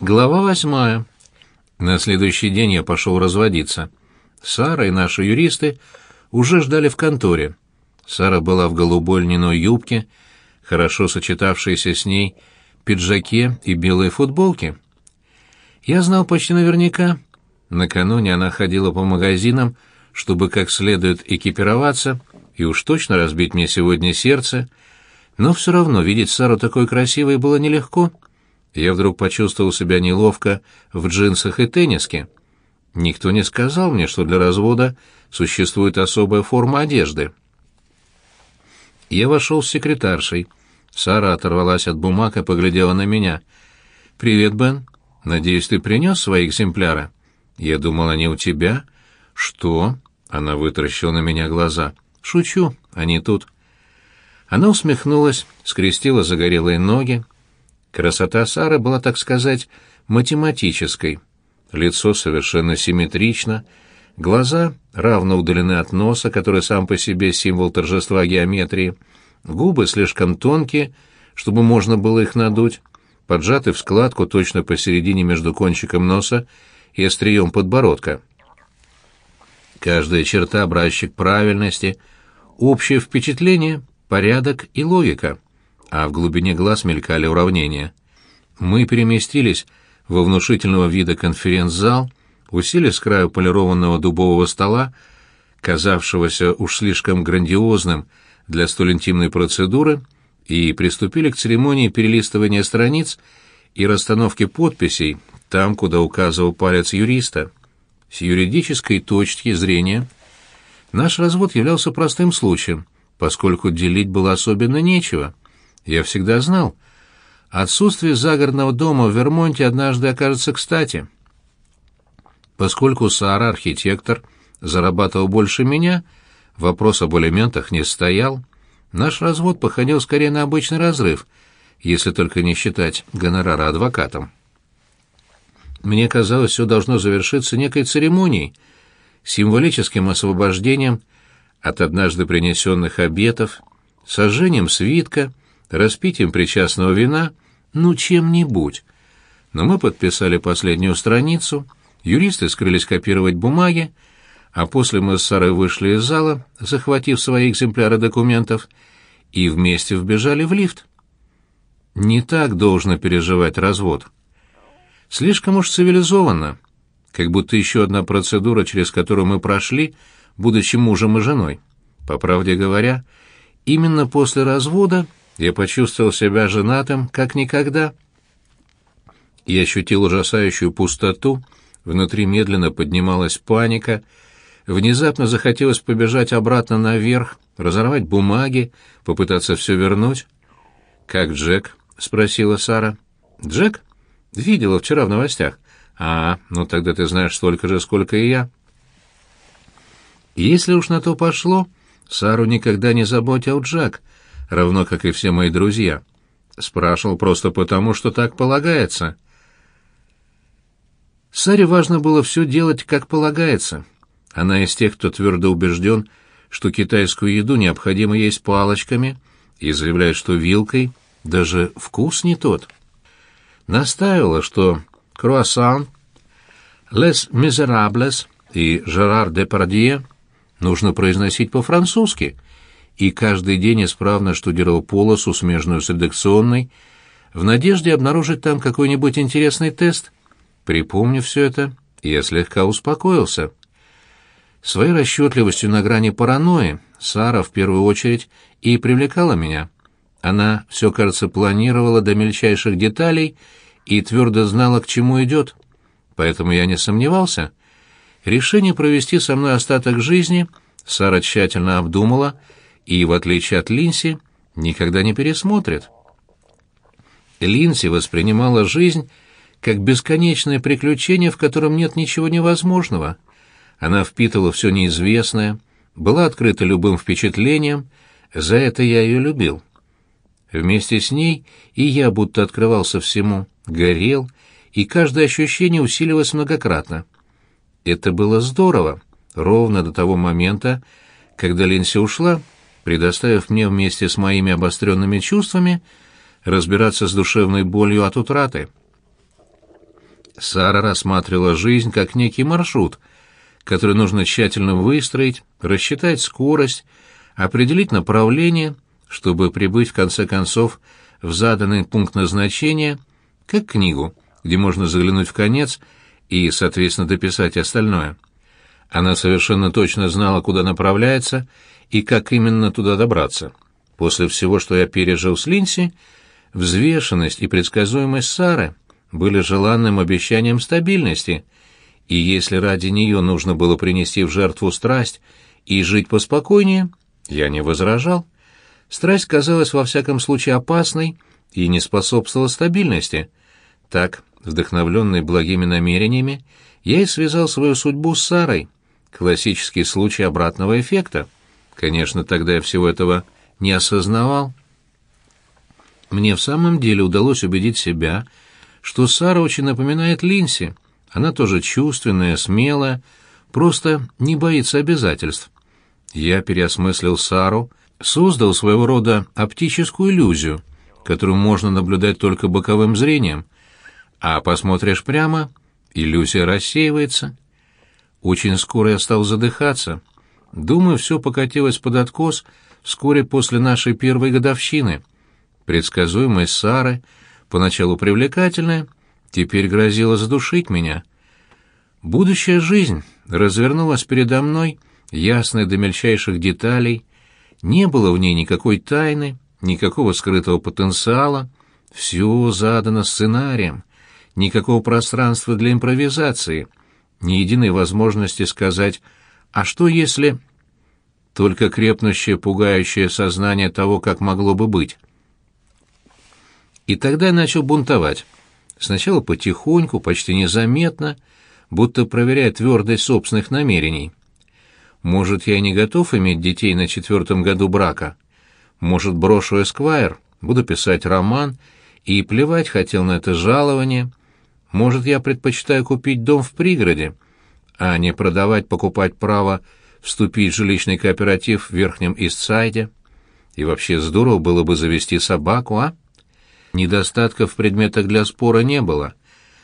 Глава восьмая. На следующий день я пошел разводиться. Сара и наши юристы уже ждали в конторе. Сара была в голубой льняной юбке, хорошо сочетавшейся с ней пиджаке и белой футболке. Я знал почти наверняка. Накануне она ходила по магазинам, чтобы как следует экипироваться и уж точно разбить мне сегодня сердце, но все равно видеть Сару такой красивой было нелегко — я вдруг почувствовал себя неловко в джинсах и тенниске. Никто не сказал мне, что для развода существует особая форма одежды. Я вошел с секретаршей. Сара оторвалась от бумаг и поглядела на меня. «Привет, Бен. Надеюсь, ты принес свои экземпляры?» «Я думал, они у тебя». «Что?» — она вытаращила на меня глаза. «Шучу, они тут». Она усмехнулась, скрестила загорелые ноги, Красота Сары была, так сказать, математической. Лицо совершенно симметрично, глаза равно удалены от носа, который сам по себе символ торжества геометрии, губы слишком тонкие, чтобы можно было их надуть, поджаты в складку точно посередине между кончиком носа и острием подбородка. Каждая черта образчик правильности, общее впечатление, порядок и логика а в глубине глаз мелькали уравнения. Мы переместились во внушительного вида конференц-зал, усели с краю полированного дубового стола, казавшегося уж слишком грандиозным для столь интимной процедуры, и приступили к церемонии перелистывания страниц и расстановки подписей там, куда указывал палец юриста. С юридической точки зрения наш развод являлся простым случаем, поскольку делить было особенно нечего — я всегда знал. Отсутствие загородного дома в Вермонте однажды окажется кстати. Поскольку Сара, архитектор, зарабатывал больше меня, вопрос об элементах не стоял. Наш развод походил скорее на обычный разрыв, если только не считать гонорара адвокатом. Мне казалось, все должно завершиться некой церемонией, символическим освобождением от однажды принесенных обетов, сожжением свитка — распитием причастного вина, ну, чем-нибудь. Но мы подписали последнюю страницу, юристы скрылись копировать бумаги, а после мы с Сарой вышли из зала, захватив свои экземпляры документов, и вместе вбежали в лифт. Не так должно переживать развод. Слишком уж цивилизованно, как будто еще одна процедура, через которую мы прошли, будучи мужем и женой. По правде говоря, именно после развода я почувствовал себя женатым, как никогда. Я ощутил ужасающую пустоту, внутри медленно поднималась паника, внезапно захотелось побежать обратно наверх, разорвать бумаги, попытаться все вернуть. «Как Джек?» — спросила Сара. «Джек? Видела вчера в новостях. А, ну тогда ты знаешь столько же, сколько и я». Если уж на то пошло, Сару никогда не заботил Джек — равно как и все мои друзья. Спрашивал просто потому, что так полагается. Саре важно было все делать, как полагается. Она из тех, кто твердо убежден, что китайскую еду необходимо есть палочками, и заявляет, что вилкой даже вкус не тот. Настаивала, что круассан, «Les Miserables» и «Жерар Депардье» нужно произносить по-французски — и каждый день исправно штудировал полосу, смежную с редакционной, в надежде обнаружить там какой-нибудь интересный тест. Припомнив все это, я слегка успокоился. Своей расчетливостью на грани паранойи Сара в первую очередь и привлекала меня. Она все, кажется, планировала до мельчайших деталей и твердо знала, к чему идет. Поэтому я не сомневался. Решение провести со мной остаток жизни Сара тщательно обдумала и, в отличие от Линси, никогда не пересмотрит. Линси воспринимала жизнь как бесконечное приключение, в котором нет ничего невозможного. Она впитывала все неизвестное, была открыта любым впечатлением, за это я ее любил. Вместе с ней и я будто открывался всему, горел, и каждое ощущение усиливалось многократно. Это было здорово, ровно до того момента, когда Линси ушла, предоставив мне вместе с моими обостренными чувствами разбираться с душевной болью от утраты. Сара рассматривала жизнь как некий маршрут, который нужно тщательно выстроить, рассчитать скорость, определить направление, чтобы прибыть в конце концов в заданный пункт назначения, как книгу, где можно заглянуть в конец и, соответственно, дописать остальное. Она совершенно точно знала, куда направляется и как именно туда добраться. После всего, что я пережил с Линси, взвешенность и предсказуемость Сары были желанным обещанием стабильности, и если ради нее нужно было принести в жертву страсть и жить поспокойнее, я не возражал. Страсть казалась во всяком случае опасной и не способствовала стабильности. Так, вдохновленный благими намерениями, я и связал свою судьбу с Сарой. Классический случай обратного эффекта. Конечно, тогда я всего этого не осознавал. Мне в самом деле удалось убедить себя, что Сара очень напоминает Линси. Она тоже чувственная, смелая, просто не боится обязательств. Я переосмыслил Сару, создал своего рода оптическую иллюзию, которую можно наблюдать только боковым зрением. А посмотришь прямо, иллюзия рассеивается. Очень скоро я стал задыхаться. Думаю, все покатилось под откос вскоре после нашей первой годовщины. Предсказуемость Сары, поначалу привлекательная, теперь грозила задушить меня. Будущая жизнь развернулась передо мной, ясная до мельчайших деталей, не было в ней никакой тайны, никакого скрытого потенциала, все задано сценарием, никакого пространства для импровизации, ни единой возможности сказать «а что если...» Только крепнущее, пугающее сознание того, как могло бы быть. И тогда я начал бунтовать. Сначала потихоньку, почти незаметно, будто проверяя твердость собственных намерений. Может, я не готов иметь детей на четвертом году брака. Может, брошу эсквайр, буду писать роман и плевать хотел на это жалование. Может, я предпочитаю купить дом в пригороде, а не продавать, покупать право вступить в жилищный кооператив в Верхнем Истсайде. И вообще здорово было бы завести собаку, а? Недостатков в предметах для спора не было.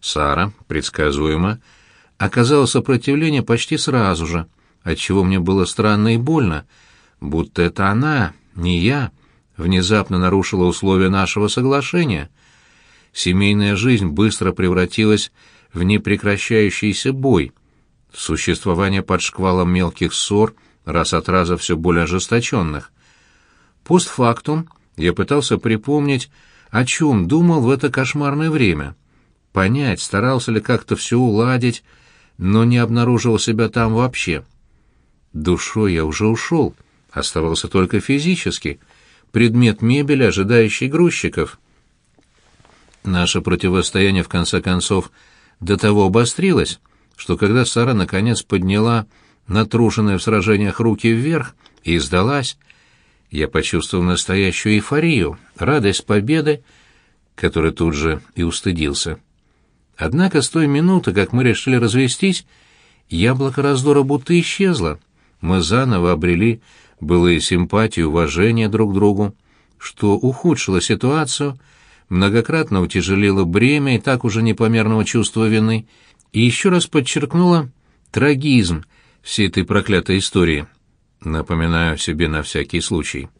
Сара, предсказуемо, оказала сопротивление почти сразу же, отчего мне было странно и больно, будто это она, не я, внезапно нарушила условия нашего соглашения. Семейная жизнь быстро превратилась в непрекращающийся бой, существование под шквалом мелких ссор, раз от раза все более ожесточенных. Постфактум я пытался припомнить, о чем думал в это кошмарное время, понять, старался ли как-то все уладить, но не обнаружил себя там вообще. Душой я уже ушел, оставался только физически, предмет мебели, ожидающий грузчиков. Наше противостояние, в конце концов, до того обострилось, что когда Сара наконец подняла натруженные в сражениях руки вверх и сдалась, я почувствовал настоящую эйфорию, радость победы, которой тут же и устыдился. Однако с той минуты, как мы решили развестись, яблоко раздора будто исчезло мы заново обрели былые симпатии и уважение друг к другу, что ухудшило ситуацию, многократно утяжелило бремя и так уже непомерного чувства вины, и еще раз подчеркнуло трагизм всей этой проклятой истории. Напоминаю себе на всякий случай.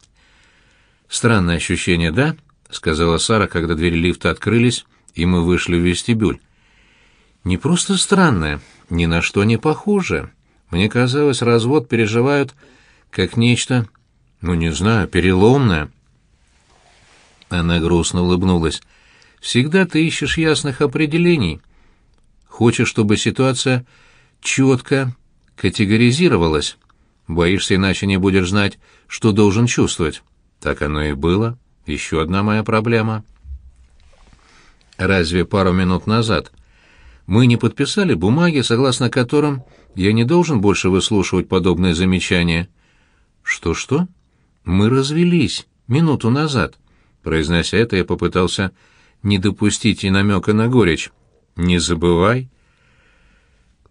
«Странное ощущение, да?» — сказала Сара, когда двери лифта открылись, и мы вышли в вестибюль. «Не просто странное, ни на что не похожее. Мне казалось, развод переживают как нечто, ну, не знаю, переломное. Она грустно улыбнулась. Всегда ты ищешь ясных определений. Хочешь, чтобы ситуация четко категоризировалась. Боишься, иначе не будешь знать, что должен чувствовать. Так оно и было. Еще одна моя проблема. Разве пару минут назад мы не подписали бумаги, согласно которым я не должен больше выслушивать подобные замечания. Что-что? Мы развелись минуту назад. Произнося это, я попытался не допустить и намека на горечь. Не забывай.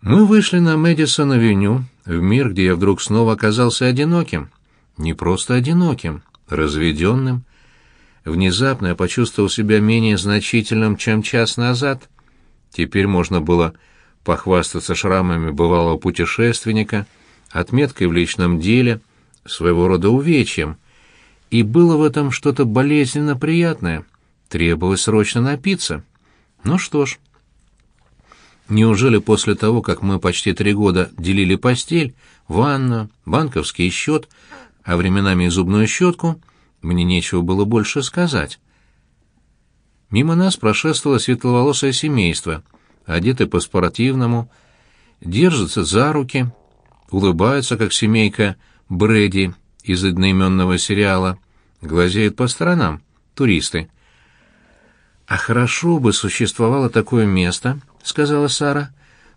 Мы вышли на Мэдисон-авеню, в мир, где я вдруг снова оказался одиноким. Не просто одиноким, разведенным. Внезапно я почувствовал себя менее значительным, чем час назад — Теперь можно было похвастаться шрамами бывалого путешественника, отметкой в личном деле, своего рода увечьем. И было в этом что-то болезненно приятное. Требовалось срочно напиться. Ну что ж. Неужели после того, как мы почти три года делили постель, ванну, банковский счет, а временами и зубную щетку, мне нечего было больше сказать? Мимо нас прошествовало светловолосое семейство, одеты по-спортивному, держатся за руки, улыбаются, как семейка Брэди из одноименного сериала, глазеют по сторонам, туристы. «А хорошо бы существовало такое место», — сказала Сара,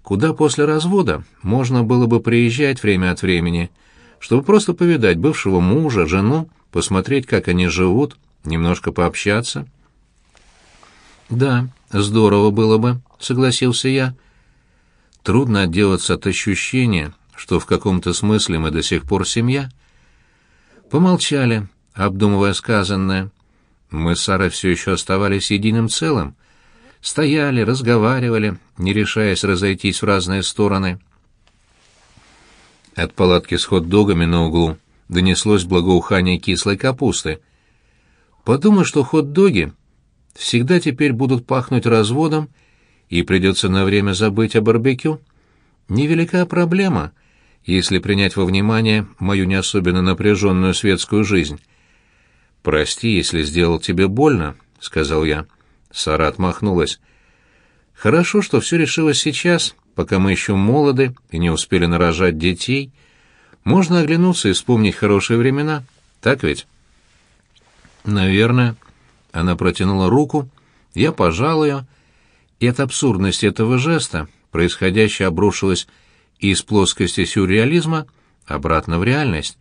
«куда после развода можно было бы приезжать время от времени, чтобы просто повидать бывшего мужа, жену, посмотреть, как они живут, немножко пообщаться». «Да, здорово было бы», — согласился я. «Трудно отделаться от ощущения, что в каком-то смысле мы до сих пор семья». Помолчали, обдумывая сказанное. Мы с Сарой все еще оставались единым целым. Стояли, разговаривали, не решаясь разойтись в разные стороны. От палатки с хот-догами на углу донеслось благоухание кислой капусты. Подумай, что хот-доги всегда теперь будут пахнуть разводом, и придется на время забыть о барбекю. Невелика проблема, если принять во внимание мою не особенно напряженную светскую жизнь. «Прости, если сделал тебе больно», — сказал я. Сара отмахнулась. «Хорошо, что все решилось сейчас, пока мы еще молоды и не успели нарожать детей. Можно оглянуться и вспомнить хорошие времена, так ведь?» «Наверное». Она протянула руку, я пожал ее, и от абсурдности этого жеста происходящее обрушилось из плоскости сюрреализма обратно в реальность.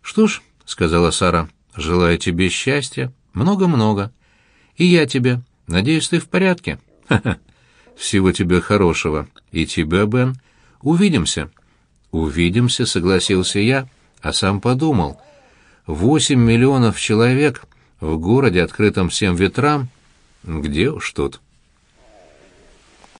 «Что ж», — сказала Сара, — «желаю тебе счастья, много-много. И я тебе. Надеюсь, ты в порядке. Ха-ха. Всего тебе хорошего. И тебя, Бен. Увидимся». «Увидимся», — согласился я, а сам подумал. «Восемь миллионов человек в городе, открытом всем ветрам, где уж тут».